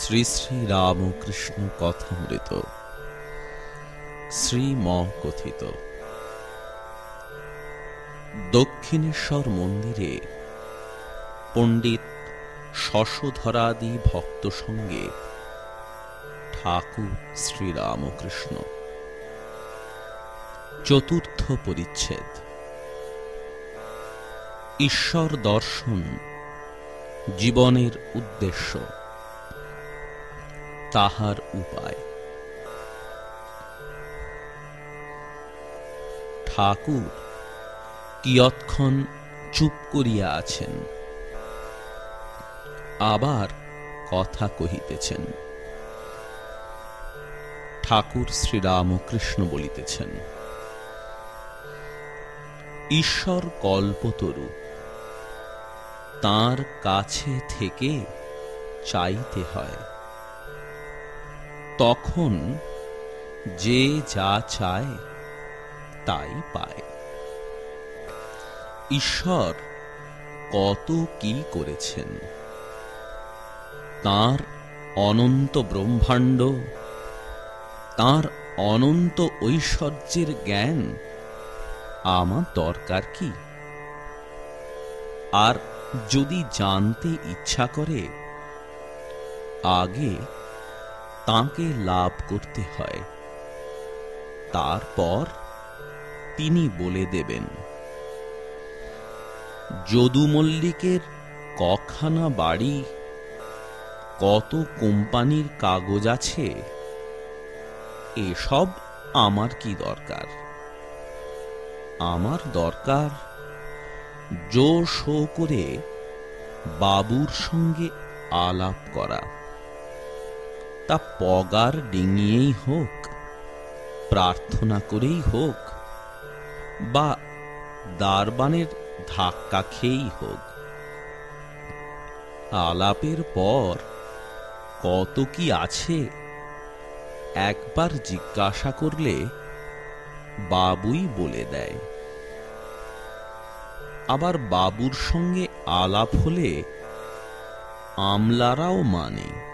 শ্রী শ্রী রামকৃষ্ণ কথামৃত। শ্রীম কথিত দক্ষিণেশ্বর মন্দিরে পণ্ডিত শশধরাদি ভক্ত সঙ্গে ঠাকুর শ্রীরামকৃষ্ণ চতুর্থ পরিচ্ছেদ। ঈশ্বর দর্শন জীবনের উদ্দেশ্য। তাহার উপায়। ঠাকুর, কিয়ৎক্ষণ চুপ করিয়া আছেন। আবার কথা কহিতেছেন। ঠাকুর শ্রীরামকৃষ্ণ বলিতেছেন, ঈশ্বর কল্পতরু, তার কাছে থেকে চাইতে হয় তখন যে যা চায়, তাই পায়। ঈশ্বর কত কি করেছেন? তার অনন্ত ব্রহ্মাণ্ড, তার অনন্ত ঐশ্বর্যের জ্ঞান, আমার দরকার কি? আর যদি জানতে ইচ্ছা করে, আগে তাকে লাভ করতে হয়। তারপর তিনি বলে দেবেন যদু মল্লিকের কখানা বাড়ি কত কোম্পানির কাগজ আছে? এসব আমার কি দরকার? আমার দরকার জোর শো করে বাবুর সঙ্গে আলাপ করা। তা পগার ডিঙিয়েই হোক, প্রার্থনা করেই হোক, বা দারবানের ধাক্কা খেয়েই হোক। আলাপের পর কত কি আছে, একবার জিজ্ঞাসা করলে বাবুই বলে দেয়। আবার বাবুর সঙ্গে আলাপ হলে আমলারাও মানে।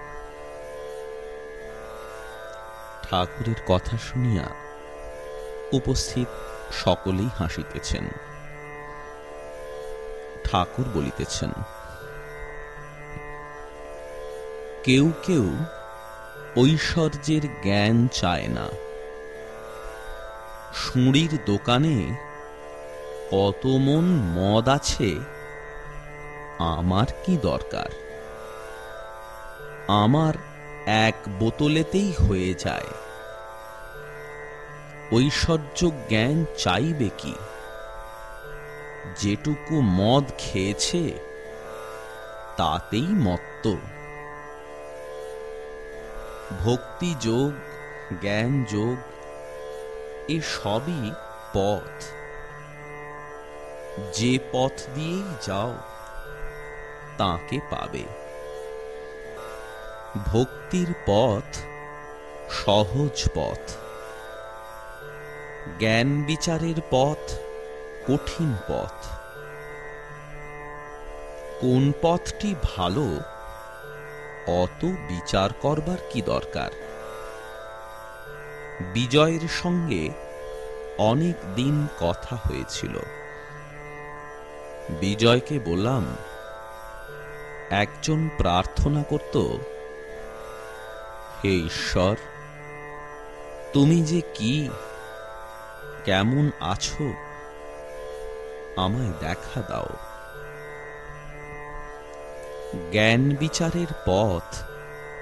ঠাকুরের কথা শুনিয়া উপস্থিত সকলেই হাসিতেছেন। ঠাকুর বলিতেছেন, কেউ কেউ ঐশ্বর্যের জ্ঞান চায় না। সুঁড়ির দোকানে কত মন মদ আছে, আমার কি দরকার? আমার এক বোতলেতেই হয়ে যায়। ঐশ্বর্য জ্ঞান চাইবে কি? যেটুকু মদ খেয়েছে, তাতেই মত্ত। ভক্তি যোগ, জ্ঞান যোগ, এ সবই পথ। যে পথ দিয়েই যাও, তাকে পাবে। ভক্তির পথ সহজ পথ। জ্ঞান বিচারের পথ কঠিন পথ। কোন পথটি ভালো, অত বিচার করবার কি দরকার? বিজয়ের সঙ্গে অনেক দিন কথা হয়েছিল। বিজয়কে বললাম, একজন প্রার্থনা করত হে ঈশ্বর, তুমি যে কি, কেমন আছো, আমায় দেখা দাও। জ্ঞান বিচারের পথ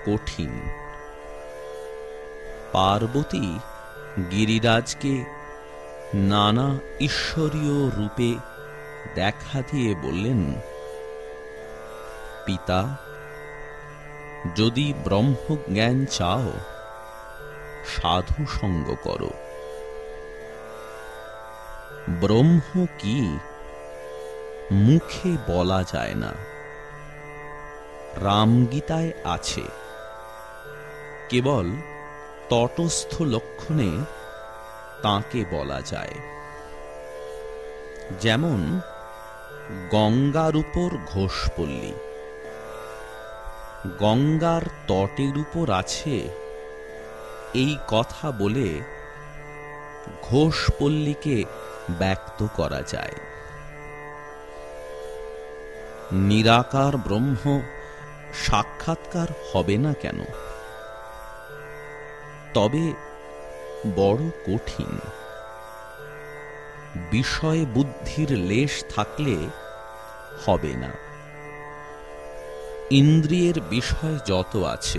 কঠিন। পার্বতী গিরিরাজকে নানা ঈশ্বরীয় রূপে দেখা দিয়ে বললেন, পিতা যদি ব্রহ্মজ্ঞান চাও, সাধু সঙ্গ করো। ব্রহ্ম কি? মুখে বলা যায় না। রামগীতায় আছে। কেবল তটস্থ লক্ষণে তাকে বলা যায়। যেমন গঙ্গার উপর ঘোষপল্লী। গঙ্গার তটের উপর আছে এই কথা বলে ঘোষপল্লীকে ব্যক্ত করা যায়। নিরাকার ব্রহ্ম সাক্ষাৎকার হবে না কেন? তবে বড় কঠিন। বিষয় বুদ্ধির লেশ থাকলে হবে না। ইন্দ্রিয়ের বিষয় যত আছে,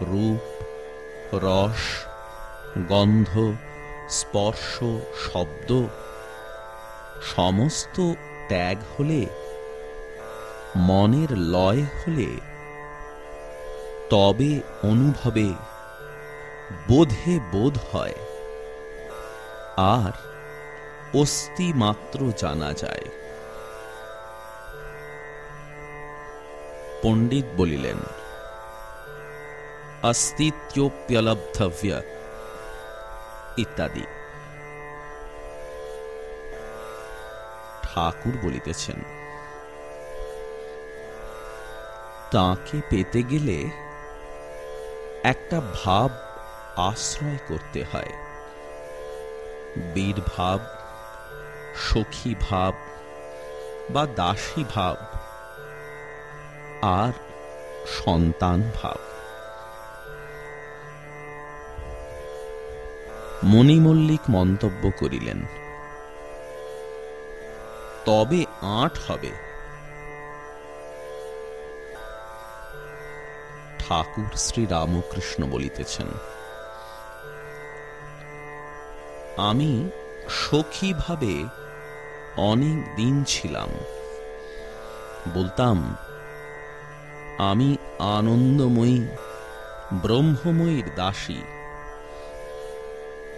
রূপ, রস, গন্ধ, স্পর্শ, শব্দ, সমস্ত ত্যাগ হলে, মনের লয় হলে, তবে অনুভবে বোধে বোধ হয়। আর অস্থি মাত্র জানা যায়। পণ্ডিত বলিলেন অস্তিত্যোপ্যলব্ধব্য ইত্যাদি। ঠাকুর বলিতেছেন, তাকে পেতে গেলে একটা ভাব আশ্রয় করতে হয়। বীর ভাব সখী ভাব বা দাসী ভাব আর সন্তান ভাব মণিমল্লিক মন্তব্য করিলেন, তবে আট হবে। ঠাকুর শ্রী রামকৃষ্ণ বলিতেছেন, আমি সখী ভাবে অনেক দিন ছিলাম, বলতাম আমি আনন্দময়ী, ব্রহ্মময়ীর দাসী।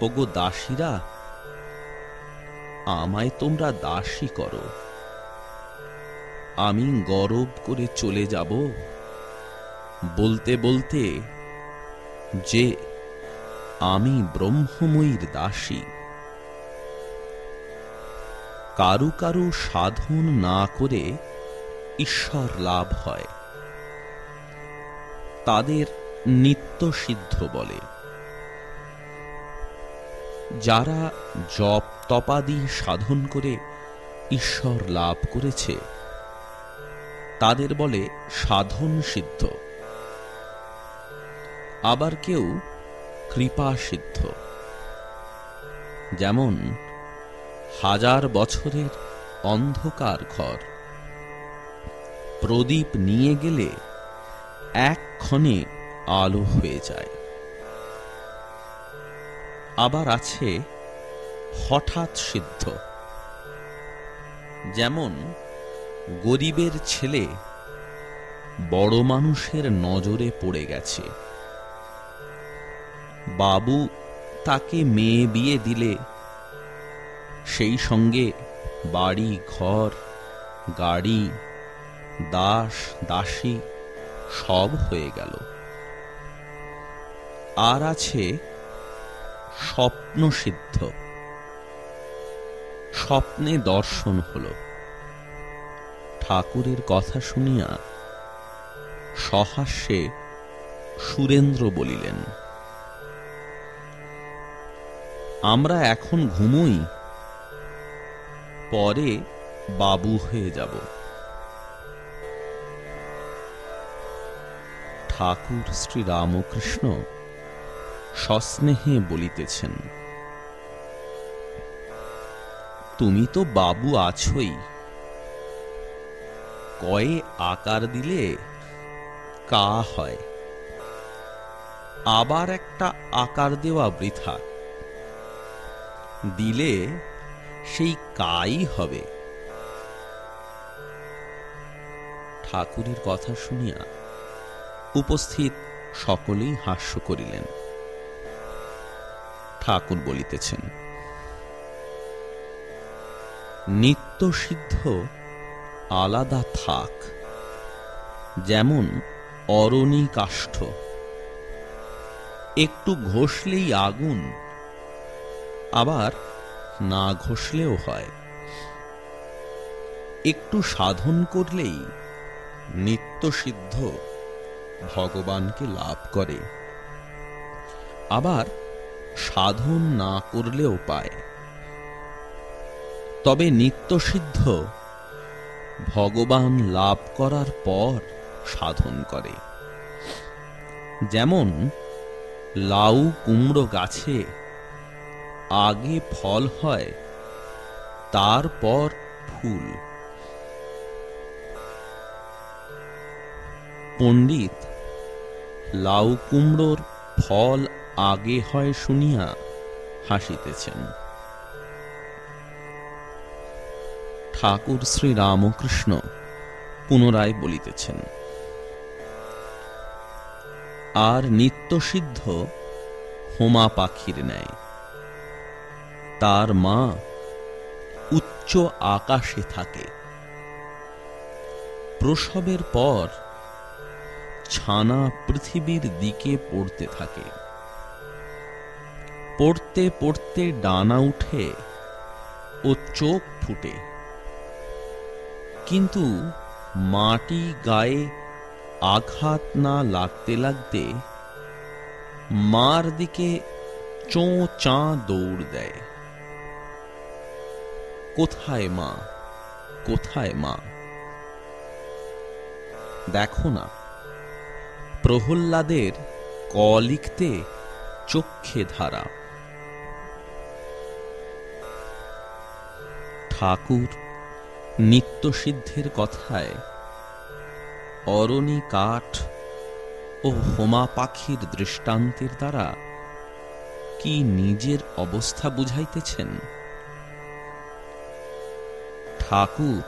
ওগো দাসীরা, আমায় তোমরা দাসী করো। আমি গরব করে চলে যাব বলতে বলতে যে আমি ব্রহ্মময়ীর দাসী। কারু কারু সাধন না করে ঈশ্বর লাভ হয়। তাদের নিত্য সিদ্ধ বলে। যারা জপ তপাদি সাধন করে ঈশ্বর লাভ করেছে, তাদের বলে সাধন সিদ্ধ। আবার কেউ কৃপা সিদ্ধ। যেমন হাজার বছরের অন্ধকার ঘর, প্রদীপ নিয়ে গেলে এক ক্ষণে আলো হয়ে যায়। আবার আছে হঠাৎ সিদ্ধ। যেমন গরিবের ছেলে বড় মানুষের নজরে পড়ে গেছে। বাবু তাকে মেয়ে বিয়ে দিলে, সেই সঙ্গে বাড়ি, ঘর, গাড়ি, দাস, দাসী সব হয়ে গেল। আর আছে স্বপ্ন সিদ্ধ স্বপ্নে দর্শন হল। ঠাকুরের কথা শুনিয়া সহাস্যে সুরেন্দ্র বলিলেন, আমরা এখন ঘুমোই, পরে বাবু হয়ে যাব। ঠাকুর শ্রী রামকৃষ্ণ সস্নেহে বলিতেছেন, তুমি তো বাবু আছই, কয়ে আকার দিলে কা হয়? আবার একটা আকার দেওয়া বৃথা, দিলে সেই কাই হবে? ঠাকুরের কথা শুনিয়া উপস্থিত সকলেই হাস্য করিলেন। ঠাকুর বলিতেছেন, নিত্য সিদ্ধ আলাদা থাক, যেমন অরণি কাষ্ঠ। একটু ঘষলেই আগুন, আবার না ঘষলেও হয়। একটু সাধন করলেই নিত্যসিদ্ধ ভগবানকে লাভ করে। আবার সাধন না করলেও পায়। তবে নিত্যসিদ্ধ ভগবান লাভ করার পর সাধন করে। যেমন লাউ কুমড়ো গাছে আগে ফল হয়, তারপর ফুল। পণ্ডিত লাউ কুমড়োর ফল আগে হয় শুনিয়া হাসিতেছেন। ঠাকুর শ্রী রামকৃষ্ণ পুনরায় বলিতেছেন, আর নিত্যসিদ্ধ হোমা পাখির ন্যায়। তার মা উচ্চ আকাশে থাকে। প্রসবের পর ছানা পৃথিবীর দিকে পড়তে থাকে। পড়তে পড়তে ডানা উঠে ও চোখ ফুটে। কিন্তু মাটি গায়ে আঘাত না লাগতে লাগতে মার দিকে চোঁ চাঁ দৌড় দেয়। কোথায় মা? কোথায় মা? দেখো না। প্রহল্লাদের ক লিখতে চক্ষে ধারা। ঠাকুর নিত্যসিদ্ধের কথায় অরণি কাঠ ও হোমা পাখির দৃষ্টান্তের দ্বারা কি নিজের অবস্থা বুঝাইতেছেন? ঠাকুর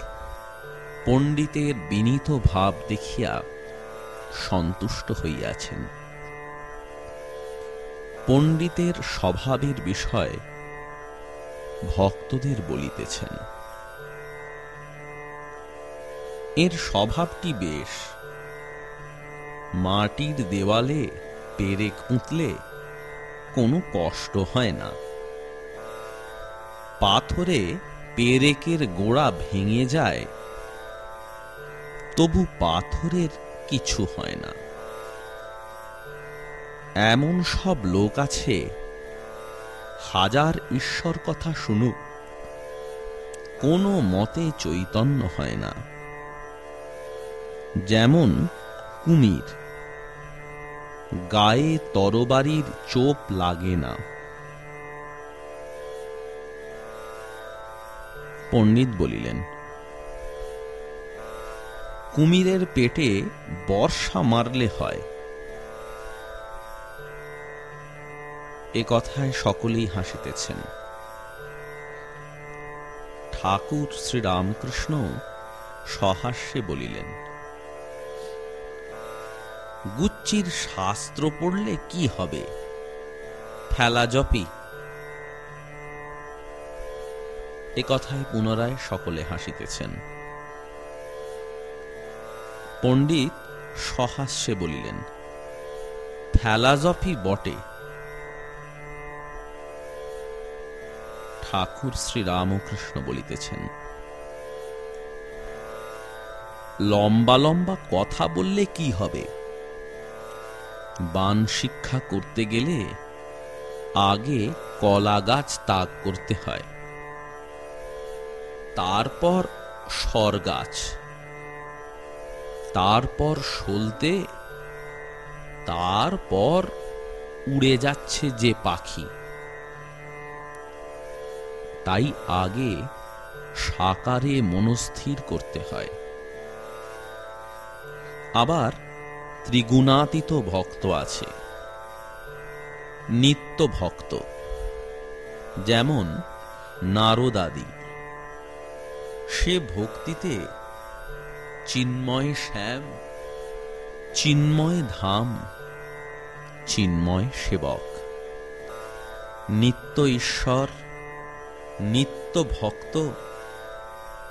পণ্ডিতের বিনীত ভাব দেখিয়া সন্তুষ্ট হইয়াছেন। পণ্ডিতের স্বভাবের বিষয় ভক্তদের বলিতেছেন। এর স্বভাবটি বেশ। মাটির দেওয়ালে পেরেক উঁতলে কোনো কষ্ট হয় না। পাথরে পেরেকের গোড়া ভেঙে যায়, তবু পাথরের কিছু হয় না। এমন সব লোক আছে, হাজার ঈশ্বর কথা শুনুক, কোনো মতে চৈতন্য হয় না। যেমন কুমির, গায়ে তরবারির চোপ লাগে না। পণ্ডিত বলিলেন কুমিরের পেটে বর্ষা মারলে হয়। এ কথায় সকলেই হাসিতেছেন। ঠাকুর শ্রীরামকৃষ্ণ সহাস্যে বলিলেন গুচ্চির শাস্ত্র পড়লে কি হবে? ফেলা জপি। এ কথায় পুনরায় সকলে হাসিতেছেন। পণ্ডিত সহাস্যে বলিলেন ফেলাজফি বটে। ঠাকুর শ্রী রামকৃষ্ণ বলিতেছেন, লম্বা লম্বা কথা বললে কি হবে? বান শিক্ষা করতে গেলে আগে কলা গাছ তাক করতে হয়, তারপর সর গাছ। তারপর সলতে, তারপর উড়ে যাচ্ছে যে পাখি। তাই আগে সাকারে মনস্থির করতে হয়। আবার ত্রিগুণাতীত ভক্ত আছে। নিত্য ভক্ত, যেমন নারদাদি। সে ভক্তিতে চিন্ময় শ্যাম, চিন্ময় ধাম, চিন্ময় সেবক। নিত্য ঈশ্বর, নিত্য ভক্ত,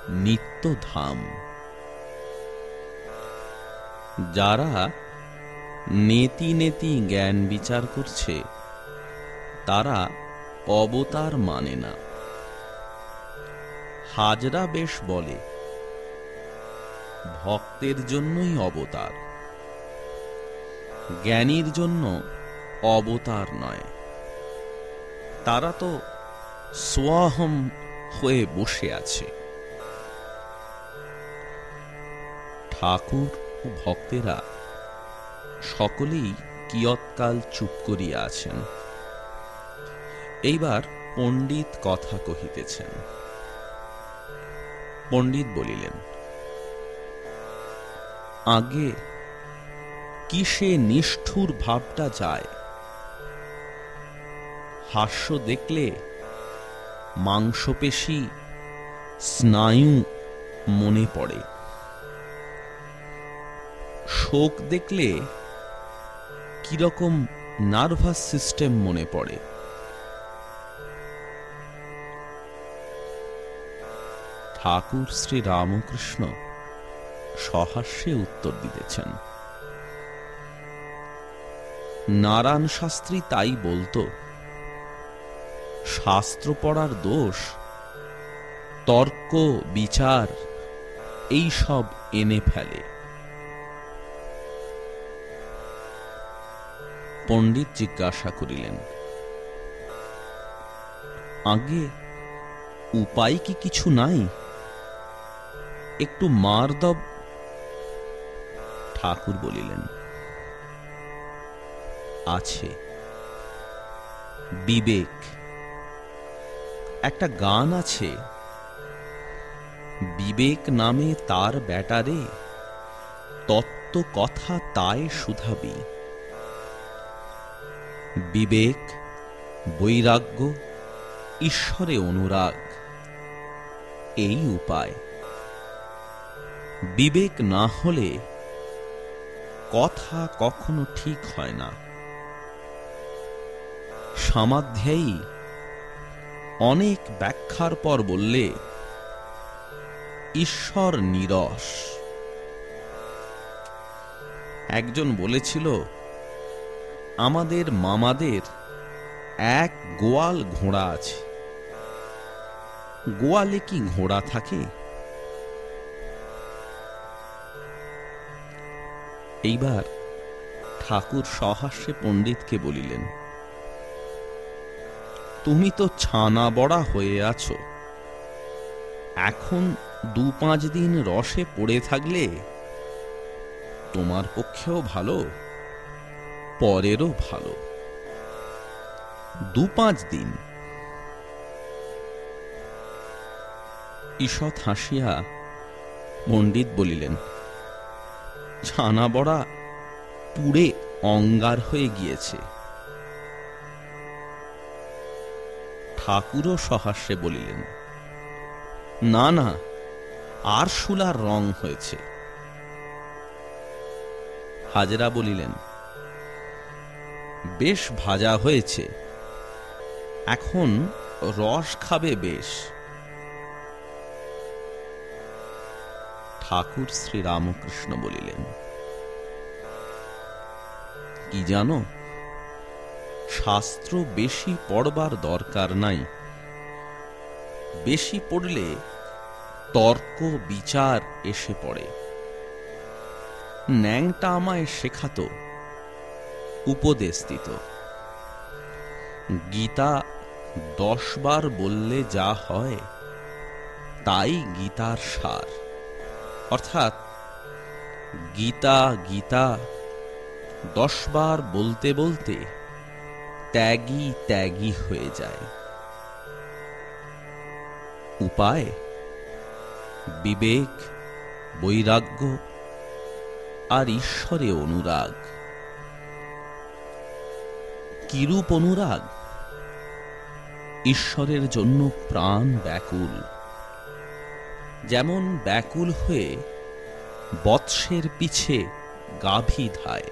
নিত্য ধাম। যারা নেতি নেতি জ্ঞান বিচার করছে, তারা অবতার মানে না। হাজরা বেশ বলে ভক্তের জন্যই অবতার। জ্ঞানীর জন্য অবতার নয়। তারা তো সোয়াহম হয়ে বসে আছে। ঠাকুর ও ভক্তেরা সকলেই কিয়ৎকাল চুপ করিয়া আছেন। এইবার পণ্ডিত কথা কহিতেছেন। পণ্ডিত বলিলেন আগে কিসে নিষ্ঠুর ভাবটা যায়? হাস্য দেখলে মাংসপেশি স্নায়ু মনে পড়ে। শোক দেখলে কীরকম নার্ভাস সিস্টেম মনে পড়ে। ঠাকুর শ্রী রামকৃষ্ণ সহাস্যে উত্তর দিতেছেন। নারায়ণ শাস্ত্রী তাই বলতো, শাস্ত্র পড়ার দোষ, তর্ক, বিচার, এই সব এনে ফেলে। পণ্ডিত জিজ্ঞাসা করিলেন, আগে উপায় কি কিছু নাই? একটু মার দব ঠাকুর বলিলেন, আছে। বিবেক, একটা গান আছে। বিবেক নামে তার ব্যাটারে তত্ত্ব কথা তাই শুধাবি। বিবেক, বৈরাগ্য, ঈশ্বরে অনুরাগ, এই উপায়। বিবেক না হলে কথা কখনো ঠিক হয় না। সমাধ্যায়ী অনেক ব্যাখ্যার পর বললে, ঈশ্বর নিরস। একজন বলেছিল, আমাদের মামাদের এক গোয়াল ঘোড়া আছে। গোয়ালে কি ঘোড়া থাকে? এইবার ঠাকুর সহাস্যে পণ্ডিতকে বলিলেন, তুমি তো ছানা বড়া হয়ে আছো। এখন দু পাঁচ দিন রসে পড়ে থাকলে তোমার পক্ষেও ভালো, পরেরও ভালো। দু পাঁচ দিন। ঈষৎ হাসিয়া পণ্ডিত বলিলেন ছানা বড়া পুড়ে অঙ্গার হয়ে গিয়েছে। ঠাকুরও সহাস্যে বলিলেন, না না, আর শুলার রং হয়েছে। হাজরা বলিলেন, বেশ ভাজা হয়েছে, এখন রস খাবে বেশ। ঠাকুর শ্রী রামকৃষ্ণ বলিলেন, কি জানো, শাস্ত্র বেশি পড়বার দরকার নাই। বেশি পড়লে তর্ক, বিচার এসে পড়ে। ন্যাংটা আমায় শেখাতো উপদেশ দিত গীতা দশ বার বললে যা হয়, তাই গীতার সার। অর্থাৎ গীতা গীতা, দশবার বলতে বলতে ত্যাগী ত্যাগী হয়ে যায়। উপায়? বিবেক, বৈরাগ্য আর ঈশ্বরে অনুরাগ। কিরূপ অনুরাগ? ঈশ্বরের জন্য প্রাণ ব্যাকুল। যেমন ব্যাকুল হয়ে বৎসের পিছে গাভী ধায়।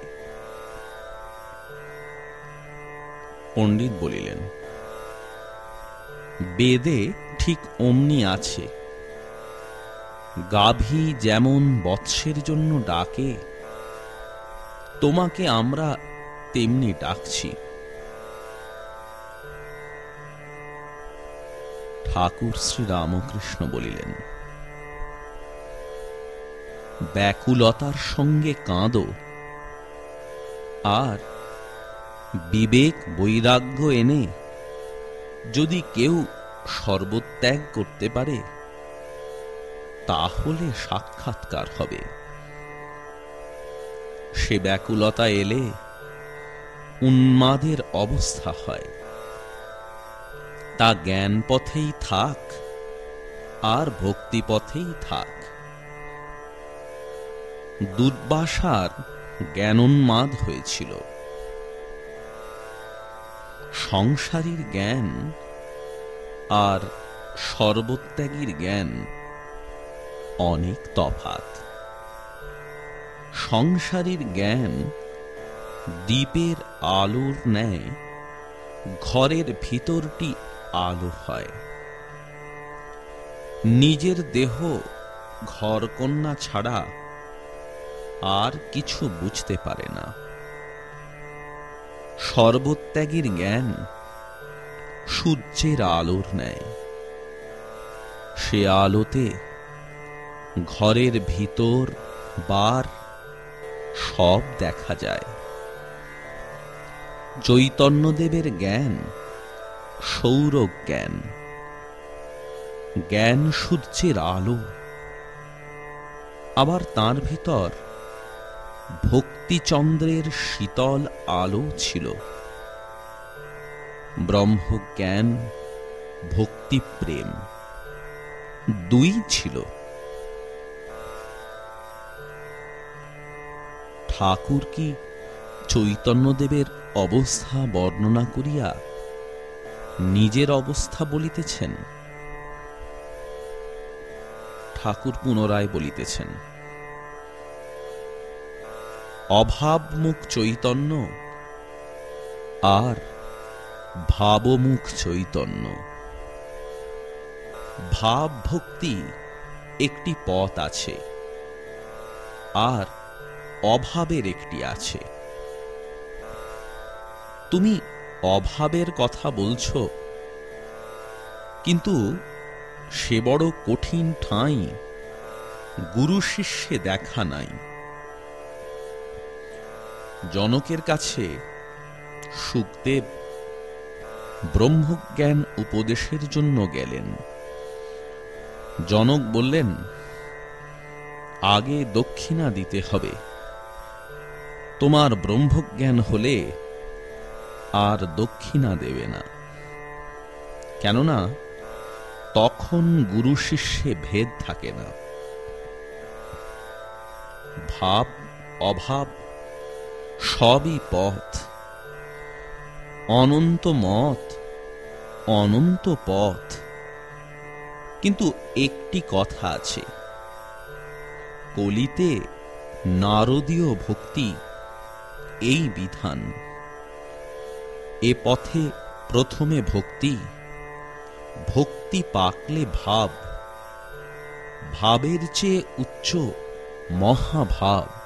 পণ্ডিত বলিলেন, বেদে ঠিক অমনি আছে। গাভী যেমন বৎসের জন্য ডাকে, তোমাকে আমরা তেমনি ডাকছি। ঠাকুর শ্রী রামকৃষ্ণ বলিলেন ব্যাকুলতার সঙ্গে কাঁদো। আর বিবেক বৈরাগ্য এনে যদি কেউ সর্বত্যাগ করতে পারে, তাহলে সাক্ষাৎকার হবে। সে ব্যাকুলতা এলে উন্মাদের অবস্থা হয়। তা জ্ঞান পথেই থাক আর ভক্তি পথেই থাক। দুর্বাসার জ্ঞানোন্মাদ হয়েছিল। সংসারীর জ্ঞান আর সর্বত্যাগীর জ্ঞান অনেক তফাত সংসারীর জ্ঞান দ্বীপের আলোর ন্যায়, ঘরের ভিতরটি আলো হয়। নিজের দেহ ঘরকন্যা ছাড়া আর কিছু বুঝতে পারে না। সর্বত্যাগীর জ্ঞান সূর্যের আলোর ন্যায়। সে আলোতে ঘরের ভিতর বার সব দেখা যায়। চৈতন্যদেবের জ্ঞান সৌর জ্ঞান। জ্ঞান সূর্যের আলো। আবার তার ভিতর ভক্তিচন্দ্রের শীতল আলো ছিল। ব্রহ্মজ্ঞান ভক্তি প্রেম দুই ছিল। ঠাকুর কি চৈতন্যদেবের অবস্থা বর্ণনা করিয়া নিজের অবস্থা বলিতেছেন? ঠাকুর পুনরায় বলিতেছেন অভাবমুখ চৈতন্য আর ভাবমুখ চৈতন্য। ভাব ভক্তি একটি পথ আছে আর অভাবের একটি আছে। তুমি অভাবের কথা বলছ, কিন্তু সে বড় কঠিন ঠাঁই গুরু শিষ্যে দেখা নাই। জনকের কাছে। সুখদেব ব্রহ্মজ্ঞান উপদেশের জন্য গেলেন। জনক বললেন, আগে দক্ষিণা দিতে হবে। তোমার ব্রহ্মজ্ঞান হলে আর দক্ষিণা দেবে না। কেননা, তখন গুরু শিষ্যে ভেদ থাকে না। ভাব, অভাব সবই পথ। অনন্ত মত, অনন্ত পথ। কিন্তু একটি কথা আছে। কলিতে নারদীয় ভক্তি এই বিধান। এ পথে প্রথমে ভক্তি ভক্তি পাকলে ভাব। ভাবের চেয়ে উচ্চ মহাভাব।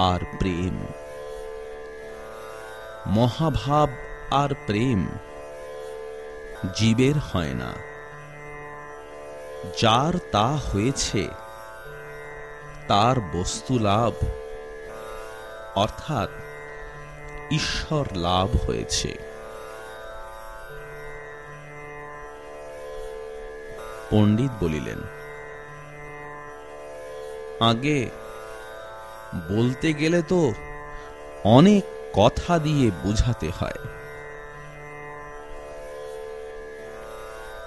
আর প্রেম। মহাভাব আর প্রেম জীবের হয় না। যার তা হয়েছে, তার বস্তু লাভ, অর্থাৎ ঈশ্বর লাভ হয়েছে। পণ্ডিত বলিলেন, আগে বলতে গেলে তো অনেক কথা দিয়ে বুঝাতে হয়।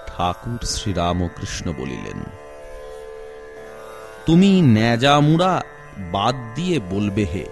ঠাকুর শ্রীরামকৃষ্ণ বলিলেন, তুমি ন্যাজামুড়া বাদ দিয়ে বলবে হে।